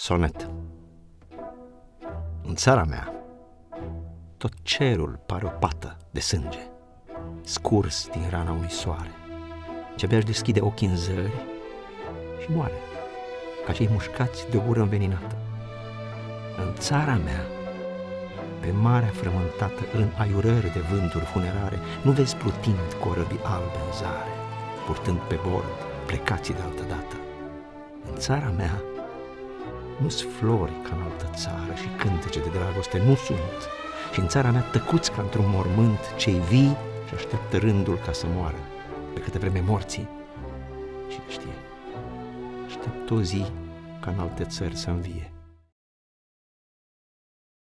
Sonet În țara mea, tot cerul pare o pată de sânge, scurs din rana unui soare, ce abia deschide ochii în zări și moare, ca cei mușcați de o ură înveninată. În țara mea, pe marea frământată în aiurări de vânturi funerare, nu vezi plutind corăbii albe în zare, purtând pe bord plecații de altă dată. În țara mea, nu-s flori ca în altă țară și cântece de dragoste nu sunt. Și în țara mea tăcuți ca într-un mormânt cei vii și așteaptă rândul ca să moară, pe câte vreme morții. Și știe, aștept o zi ca în alte țări să învie.